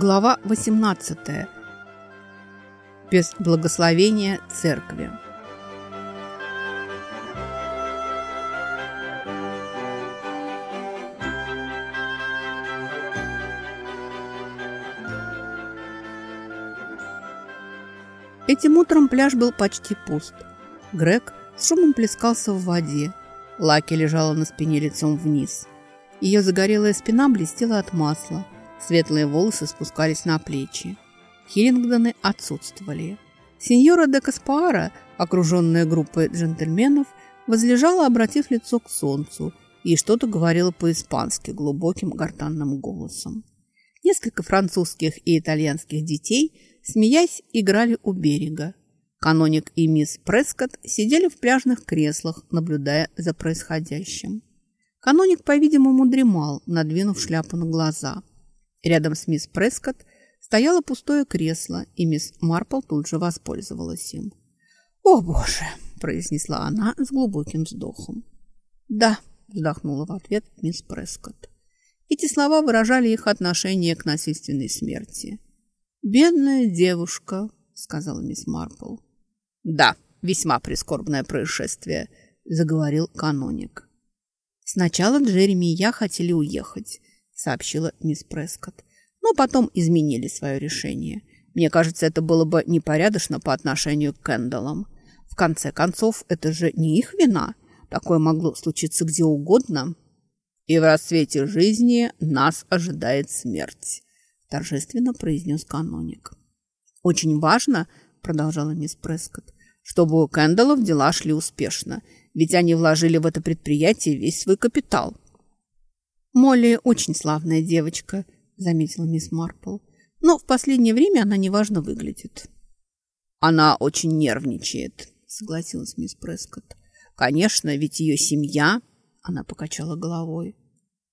Глава 18. Без благословения церкви. Этим утром пляж был почти пуст. Грег с шумом плескался в воде. Лаки лежала на спине лицом вниз. Ее загорелая спина блестела от масла – Светлые волосы спускались на плечи. Хиллингдоны отсутствовали. Сеньора де Каспаара, окруженная группой джентльменов, возлежала, обратив лицо к солнцу, и что-то говорила по-испански глубоким гортанным голосом. Несколько французских и итальянских детей, смеясь, играли у берега. Каноник и мисс Прескотт сидели в пляжных креслах, наблюдая за происходящим. Каноник, по-видимому, дремал, надвинув шляпу на глаза. Рядом с мисс Прескотт стояло пустое кресло, и мисс Марпл тут же воспользовалась им. «О, Боже!» – произнесла она с глубоким вздохом. «Да», – вздохнула в ответ мисс Прескотт. Эти слова выражали их отношение к насильственной смерти. «Бедная девушка», – сказала мисс Марпл. «Да, весьма прискорбное происшествие», – заговорил каноник. Сначала Джереми и я хотели уехать, сообщила мисс Прескотт. Но потом изменили свое решение. Мне кажется, это было бы непорядочно по отношению к Кэндаллам. В конце концов, это же не их вина. Такое могло случиться где угодно. И в расцвете жизни нас ожидает смерть, торжественно произнес каноник. Очень важно, продолжала мисс Прескотт, чтобы у Кэндаллов дела шли успешно, ведь они вложили в это предприятие весь свой капитал. «Молли очень славная девочка», – заметила мисс Марпл. «Но в последнее время она неважно выглядит». «Она очень нервничает», – согласилась мисс Прескотт. «Конечно, ведь ее семья...» – она покачала головой.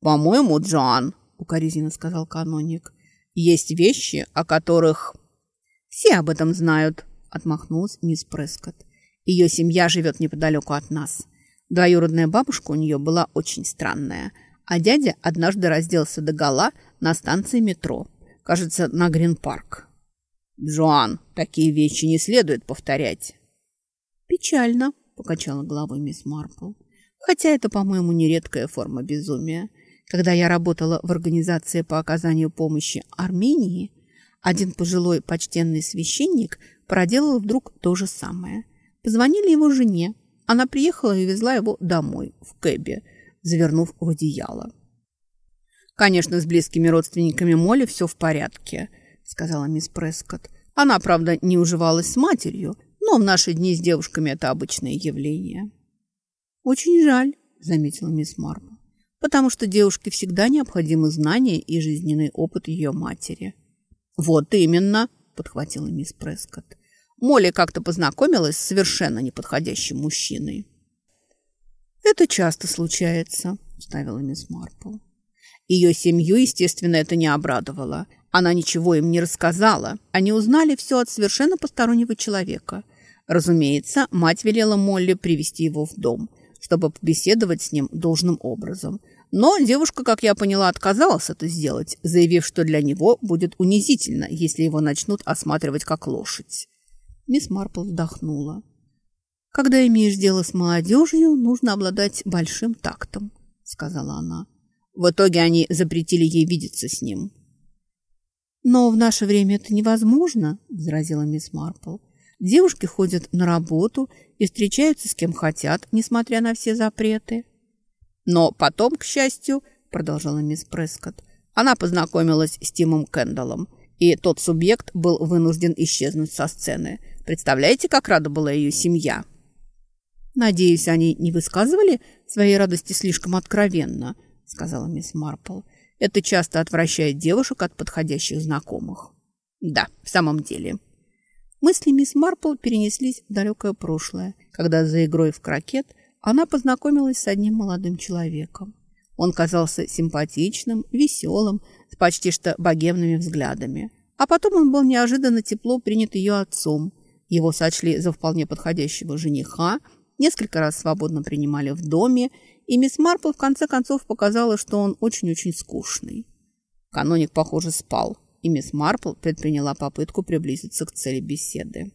«По-моему, Джоан», – укоризненно сказал каноник, – «есть вещи, о которых...» «Все об этом знают», – отмахнулась мисс Прескотт. «Ее семья живет неподалеку от нас. Двоюродная бабушка у нее была очень странная – а дядя однажды разделся до гола на станции метро. Кажется, на Грин-парк. «Джоан, такие вещи не следует повторять». «Печально», — покачала головой мисс Марпл. «Хотя это, по-моему, нередкая форма безумия. Когда я работала в организации по оказанию помощи Армении, один пожилой почтенный священник проделал вдруг то же самое. Позвонили его жене. Она приехала и везла его домой, в кэбе, завернув в одеяло. «Конечно, с близкими родственниками Молли все в порядке», — сказала мисс Прескотт. «Она, правда, не уживалась с матерью, но в наши дни с девушками это обычное явление». «Очень жаль», — заметила мисс Марпл, «потому что девушке всегда необходимы знания и жизненный опыт ее матери». «Вот именно», — подхватила мисс Прескотт. Молли как-то познакомилась с совершенно неподходящим мужчиной. «Это часто случается», – вставила мисс Марпл. Ее семью, естественно, это не обрадовало. Она ничего им не рассказала. Они узнали все от совершенно постороннего человека. Разумеется, мать велела Молли привести его в дом, чтобы побеседовать с ним должным образом. Но девушка, как я поняла, отказалась это сделать, заявив, что для него будет унизительно, если его начнут осматривать как лошадь. Мисс Марпл вздохнула. «Когда имеешь дело с молодежью, нужно обладать большим тактом», — сказала она. В итоге они запретили ей видеться с ним. «Но в наше время это невозможно», — возразила мисс Марпл. «Девушки ходят на работу и встречаются с кем хотят, несмотря на все запреты». «Но потом, к счастью», — продолжала мисс Прескотт, она познакомилась с Тимом Кэндаллом, и тот субъект был вынужден исчезнуть со сцены. Представляете, как рада была ее семья?» «Надеюсь, они не высказывали своей радости слишком откровенно», — сказала мисс Марпл. «Это часто отвращает девушек от подходящих знакомых». «Да, в самом деле». Мысли мисс Марпл перенеслись в далекое прошлое, когда за игрой в крокет она познакомилась с одним молодым человеком. Он казался симпатичным, веселым, с почти что богемными взглядами. А потом он был неожиданно тепло принят ее отцом. Его сочли за вполне подходящего жениха – несколько раз свободно принимали в доме, и мисс Марпл в конце концов показала, что он очень-очень скучный. Каноник, похоже, спал, и мисс Марпл предприняла попытку приблизиться к цели беседы.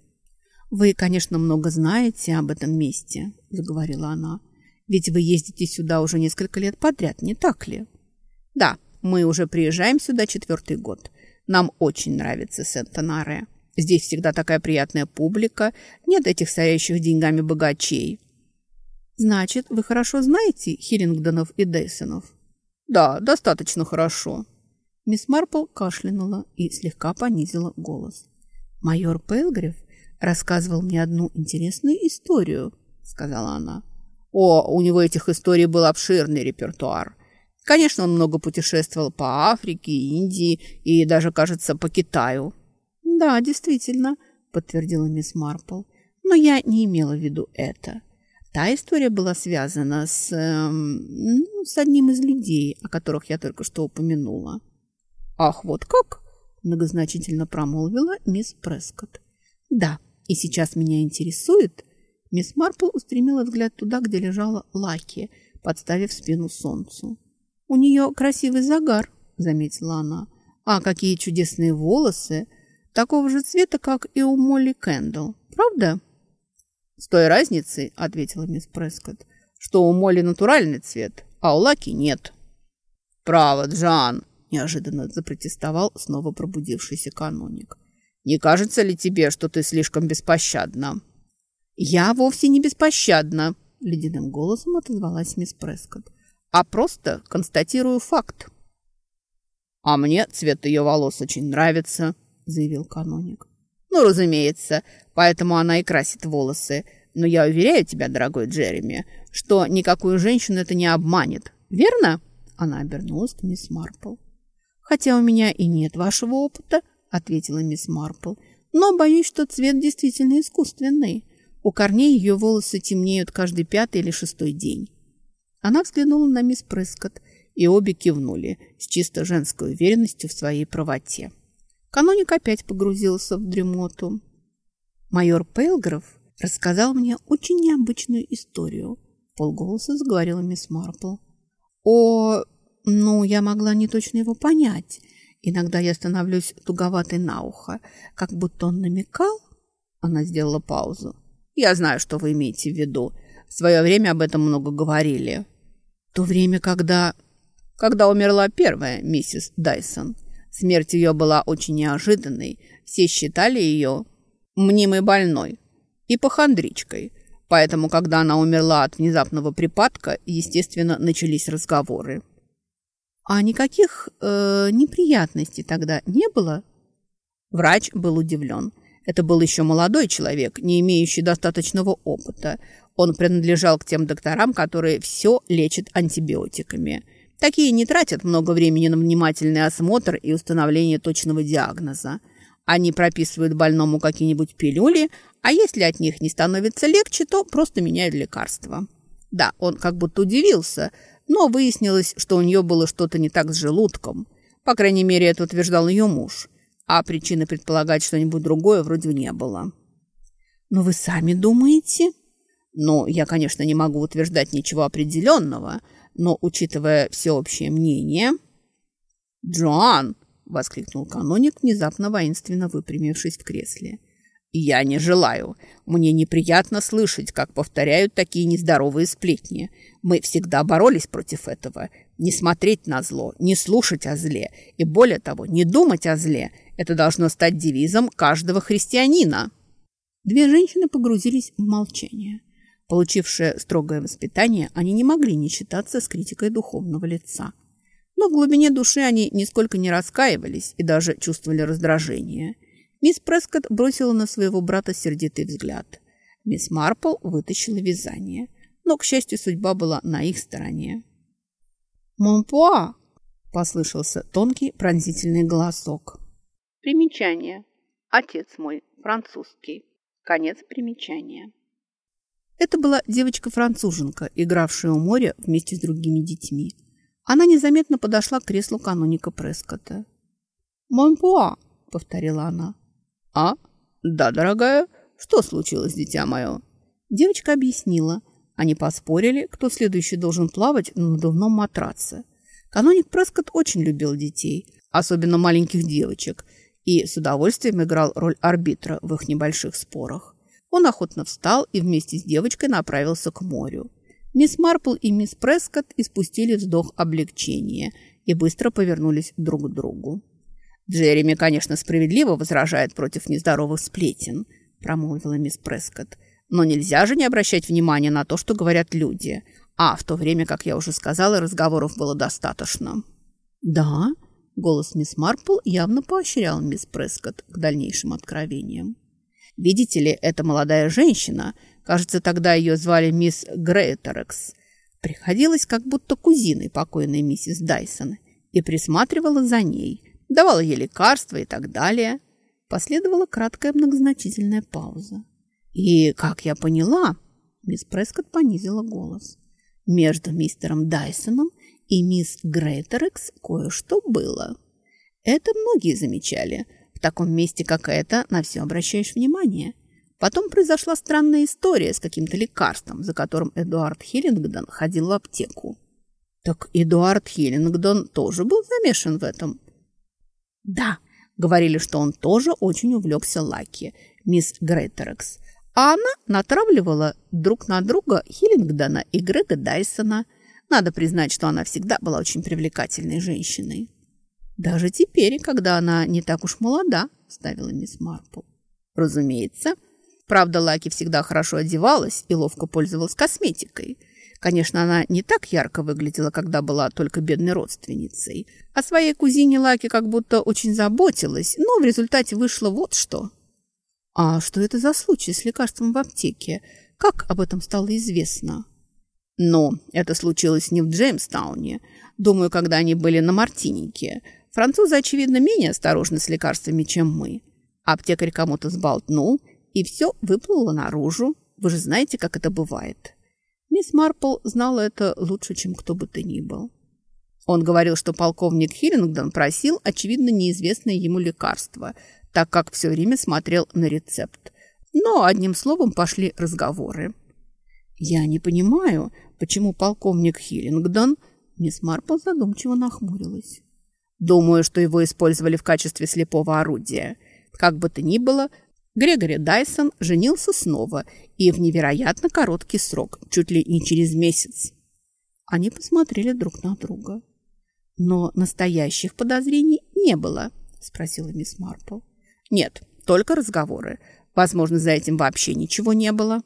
«Вы, конечно, много знаете об этом месте», – заговорила она. «Ведь вы ездите сюда уже несколько лет подряд, не так ли?» «Да, мы уже приезжаем сюда четвертый год. Нам очень нравится Сент-Анаре. Здесь всегда такая приятная публика, нет этих сорящих деньгами богачей». «Значит, вы хорошо знаете Хиллингдонов и Дейсонов?» «Да, достаточно хорошо». Мисс Марпл кашлянула и слегка понизила голос. «Майор Пелгриф рассказывал мне одну интересную историю», — сказала она. «О, у него этих историй был обширный репертуар. Конечно, он много путешествовал по Африке, Индии и даже, кажется, по Китаю». «Да, действительно», — подтвердила мисс Марпл. «Но я не имела в виду это. Та история была связана с, эм, ну, с одним из людей, о которых я только что упомянула». «Ах, вот как?» – многозначительно промолвила мисс Прескотт. «Да, и сейчас меня интересует...» Мисс Марпл устремила взгляд туда, где лежала Лаки, подставив спину солнцу. «У нее красивый загар», – заметила она. «А какие чудесные волосы! Такого же цвета, как и у Молли Кэндалл. Правда?» «С той разницей», – ответила мисс Прескотт, «что у Молли натуральный цвет, а у Лаки нет». «Право, Джан», неожиданно запротестовал снова пробудившийся каноник. «Не кажется ли тебе, что ты слишком беспощадна?» «Я вовсе не беспощадна», — ледяным голосом отозвалась мисс Прескотт, «а просто констатирую факт». «А мне цвет ее волос очень нравится», — заявил каноник. «Ну, разумеется, поэтому она и красит волосы. Но я уверяю тебя, дорогой Джереми, что никакую женщину это не обманет. Верно?» Она обернулась к мисс Марпл. «Хотя у меня и нет вашего опыта», — ответила мисс Марпл. «Но боюсь, что цвет действительно искусственный. У корней ее волосы темнеют каждый пятый или шестой день». Она взглянула на мисс Прескотт, и обе кивнули с чисто женской уверенностью в своей правоте. Каноник опять погрузился в дремоту. Майор Пейлгров рассказал мне очень необычную историю, полголоса заговорила мисс Марпл. О ну, я могла не точно его понять. Иногда я становлюсь туговатой на ухо, как будто он намекал. Она сделала паузу. Я знаю, что вы имеете в виду. В свое время об этом много говорили. То время, когда... Когда умерла первая миссис Дайсон. Смерть ее была очень неожиданной. Все считали ее мнимой больной и похандричкой. Поэтому, когда она умерла от внезапного припадка, естественно, начались разговоры. А никаких э, неприятностей тогда не было? Врач был удивлен. Это был еще молодой человек, не имеющий достаточного опыта. Он принадлежал к тем докторам, которые все лечат антибиотиками. Такие не тратят много времени на внимательный осмотр и установление точного диагноза. Они прописывают больному какие-нибудь пилюли, а если от них не становится легче, то просто меняют лекарства. Да, он как будто удивился – но выяснилось, что у нее было что-то не так с желудком. По крайней мере, это утверждал ее муж. А причины предполагать что-нибудь другое вроде не было. «Но вы сами думаете?» «Ну, я, конечно, не могу утверждать ничего определенного, но, учитывая всеобщее мнение...» «Джоан!» — воскликнул каноник, внезапно воинственно выпрямившись в кресле. «Я не желаю. Мне неприятно слышать, как повторяют такие нездоровые сплетни. Мы всегда боролись против этого. Не смотреть на зло, не слушать о зле и, более того, не думать о зле. Это должно стать девизом каждого христианина». Две женщины погрузились в молчание. Получившие строгое воспитание, они не могли не считаться с критикой духовного лица. Но в глубине души они нисколько не раскаивались и даже чувствовали раздражение – Мисс Прескотт бросила на своего брата сердитый взгляд. Мисс Марпл вытащила вязание. Но, к счастью, судьба была на их стороне. «Монпуа!» – послышался тонкий пронзительный голосок. Примечание. Отец мой, французский. Конец примечания. Это была девочка-француженка, игравшая у моря вместе с другими детьми. Она незаметно подошла к креслу каноника Прескотта. «Монпуа!» – повторила она. «А? Да, дорогая. Что случилось, дитя мое?» Девочка объяснила. Они поспорили, кто следующий должен плавать на надувном матраце. Каноник Прескотт очень любил детей. особенно маленьких девочек, и с удовольствием играл роль арбитра в их небольших спорах. Он охотно встал и вместе с девочкой направился к морю. Мисс Марпл и мисс Прескотт испустили вздох облегчения и быстро повернулись друг к другу. «Джереми, конечно, справедливо возражает против нездоровых сплетен», промолвила мисс Прескотт. «Но нельзя же не обращать внимания на то, что говорят люди. А в то время, как я уже сказала, разговоров было достаточно». «Да?» – голос мисс Марпл явно поощрял мисс Прескотт к дальнейшим откровениям. «Видите ли, это молодая женщина. Кажется, тогда ее звали мисс Грейтерекс. Приходилась как будто кузиной покойной миссис Дайсон и присматривала за ней, давала ей лекарства и так далее». Последовала краткая многозначительная пауза. «И, как я поняла...» Мисс Прескотт понизила голос. «Между мистером Дайсоном и мисс Грейтерекс кое-что было. Это многие замечали. В таком месте, как это, на все обращаешь внимание. Потом произошла странная история с каким-то лекарством, за которым Эдуард Хиллингдон ходил в аптеку. Так Эдуард Хиллингдон тоже был замешан в этом? Да, говорили, что он тоже очень увлекся Лаки, мисс Грейтерекс. А она натравливала друг на друга Хиллингдона и Грега Дайсона – надо признать, что она всегда была очень привлекательной женщиной. Даже теперь, когда она не так уж молода, ставила мисс Марпл. Разумеется. Правда, Лаки всегда хорошо одевалась и ловко пользовалась косметикой. Конечно, она не так ярко выглядела, когда была только бедной родственницей. О своей кузине Лаки как будто очень заботилась, но в результате вышло вот что. А что это за случай с лекарством в аптеке? Как об этом стало известно? Но это случилось не в Джеймстауне. Думаю, когда они были на Мартинике. Французы, очевидно, менее осторожны с лекарствами, чем мы. Аптекарь кому-то сболтнул, и все выплыло наружу. Вы же знаете, как это бывает. Мисс Марпл знала это лучше, чем кто бы то ни был. Он говорил, что полковник Хиллингдон просил, очевидно, неизвестное ему лекарство, так как все время смотрел на рецепт. Но, одним словом, пошли разговоры. «Я не понимаю, почему полковник Хиллингдон...» Мисс Марпл задумчиво нахмурилась. «Думаю, что его использовали в качестве слепого орудия. Как бы то ни было, Грегори Дайсон женился снова и в невероятно короткий срок, чуть ли не через месяц». Они посмотрели друг на друга. «Но настоящих подозрений не было?» – спросила мисс Марпл. «Нет, только разговоры. Возможно, за этим вообще ничего не было».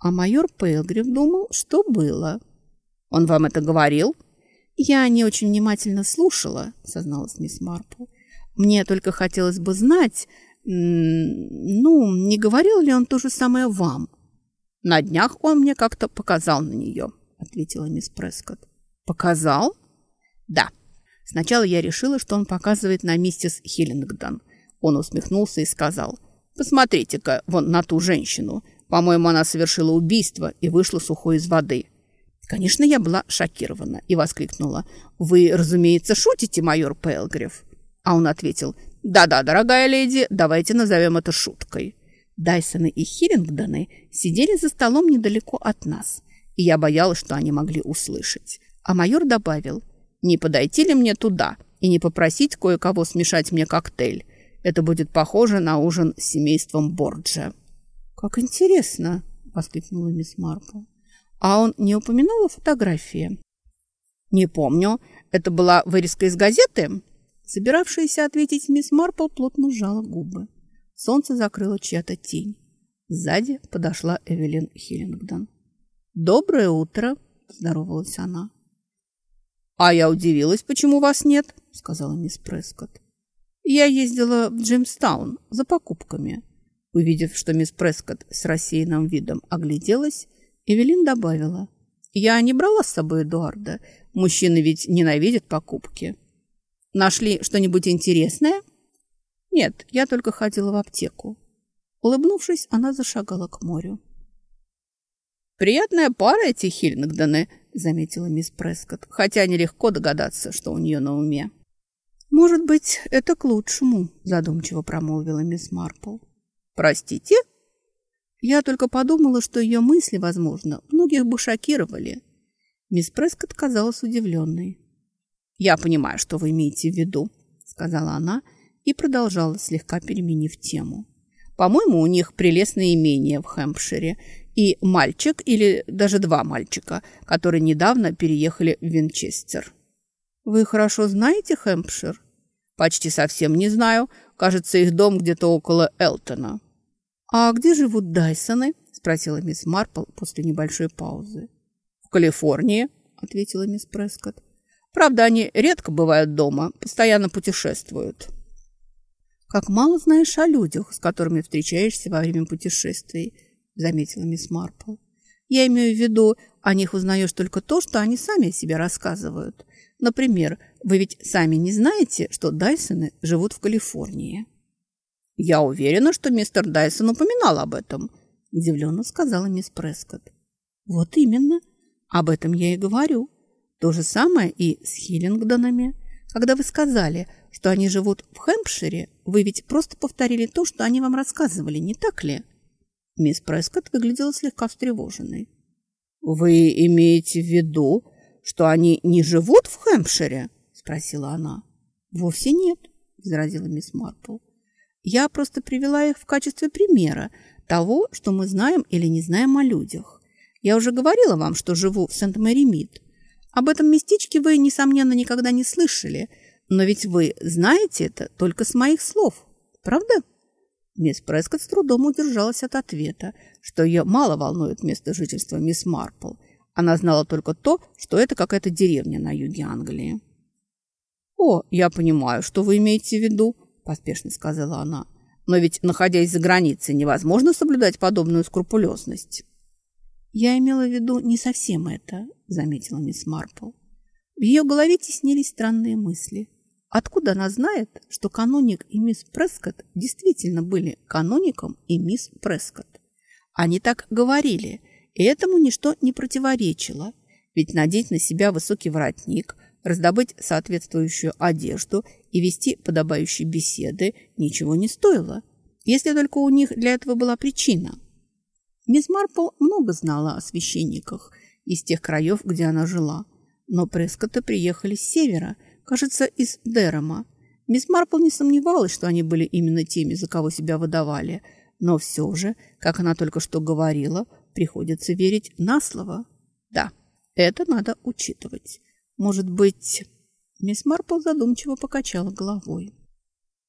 А майор Пейлгрив думал, что было. «Он вам это говорил?» «Я не очень внимательно слушала», — созналась мисс Марпл. «Мне только хотелось бы знать, ну, не говорил ли он то же самое вам?» «На днях он мне как-то показал на нее», — ответила мисс Прескотт. «Показал?» «Да. Сначала я решила, что он показывает на миссис Хиллингдон. Он усмехнулся и сказал, «Посмотрите-ка вон на ту женщину. По-моему, она совершила убийство и вышла сухой из воды. Конечно, я была шокирована и воскликнула. «Вы, разумеется, шутите, майор Пелгриф?» А он ответил. «Да-да, дорогая леди, давайте назовем это шуткой». Дайсоны и Хирингдоны сидели за столом недалеко от нас, и я боялась, что они могли услышать. А майор добавил, «Не подойти ли мне туда и не попросить кое-кого смешать мне коктейль? Это будет похоже на ужин с семейством Борджа». «Как интересно!» — воскликнула мисс Марпл. «А он не упоминал о фотографии?» «Не помню. Это была вырезка из газеты?» Собиравшаяся ответить мисс Марпл плотно сжала губы. Солнце закрыло чья-то тень. Сзади подошла Эвелин Хиллингдон. «Доброе утро!» – здоровалась она. «А я удивилась, почему вас нет», – сказала мисс Прескотт. «Я ездила в Джеймстаун за покупками. Увидев, что мисс Прескотт с рассеянным видом огляделась, Эвелин добавила. «Я не брала с собой Эдуарда. Мужчины ведь ненавидят покупки». «Нашли что-нибудь интересное?» «Нет, я только ходила в аптеку». Улыбнувшись, она зашагала к морю. «Приятная пара эти Хильнгдоны», — заметила мисс Прескотт, хотя нелегко догадаться, что у нее на уме. «Может быть, это к лучшему», — задумчиво промолвила мисс Марпл. «Простите?» Я только подумала, что ее мысли, возможно, многих бы шокировали. Мисс Прескотт казалась удивленной. «Я понимаю, что вы имеете в виду», сказала она и продолжала, слегка переменив тему. По-моему, у них прелестное имение в Хэмпшире и мальчик или даже два мальчика, которые недавно переехали в Винчестер. Вы хорошо знаете Хэмпшир? Почти совсем не знаю. Кажется, их дом где-то около Элтона. А где живут Дайсоны? Спросила мисс Марпл после небольшой паузы. В Калифорнии, ответила мисс Прескотт. Правда, они редко бывают дома, постоянно путешествуют. Как мало знаешь о людях, с которыми встречаешься во время путешествий, заметила мисс Марпл. Я имею в виду, о них узнаешь только то, что они сами о себе рассказывают. Например, вы ведь сами не знаете, что Дайсоны живут в Калифорнии. Я уверена, что мистер Дайсон упоминал об этом, удивленно сказала мисс Прескотт. Вот именно. Об этом я и говорю. То же самое и с Хиллингдонами. Когда вы сказали, что они живут в Хэмпшире, вы ведь просто повторили то, что они вам рассказывали, не так ли? Мисс Прескотт выглядела слегка встревоженной. «Вы имеете в виду, что они не живут в Хэмпшире?» – спросила она. «Вовсе нет», – возразила мисс Марпл. «Я просто привела их в качестве примера того, что мы знаем или не знаем о людях. Я уже говорила вам, что живу в Сент-Мэри-Мид. Об этом местечке вы, несомненно, никогда не слышали, но ведь вы знаете это только с моих слов, правда?» Мисс Прескотт с трудом удержалась от ответа, что ее мало волнует место жительства мисс Марпл. Она знала только то, что это какая-то деревня на юге Англии. «О, я понимаю, что вы имеете в виду», – поспешно сказала она. «Но ведь, находясь за границей, невозможно соблюдать подобную скрупулезность». «Я имела в виду не совсем это», – заметила мисс Марпл. В ее голове теснились странные мысли – Откуда она знает, что каноник и мисс Прескотт действительно были каноником и мисс Прескотт? Они так говорили, и этому ничто не противоречило. Ведь надеть на себя высокий воротник, раздобыть соответствующую одежду и вести подобающие беседы ничего не стоило, если только у них для этого была причина. Мисс Марпл много знала о священниках из тех краев, где она жила, но Прескотты приехали с севера – кажется, из Дерема. Мисс Марпл не сомневалась, что они были именно теми, за кого себя выдавали, но все же, как она только что говорила, приходится верить на слово. Да, это надо учитывать. Может быть... Мисс Марпл задумчиво покачала головой.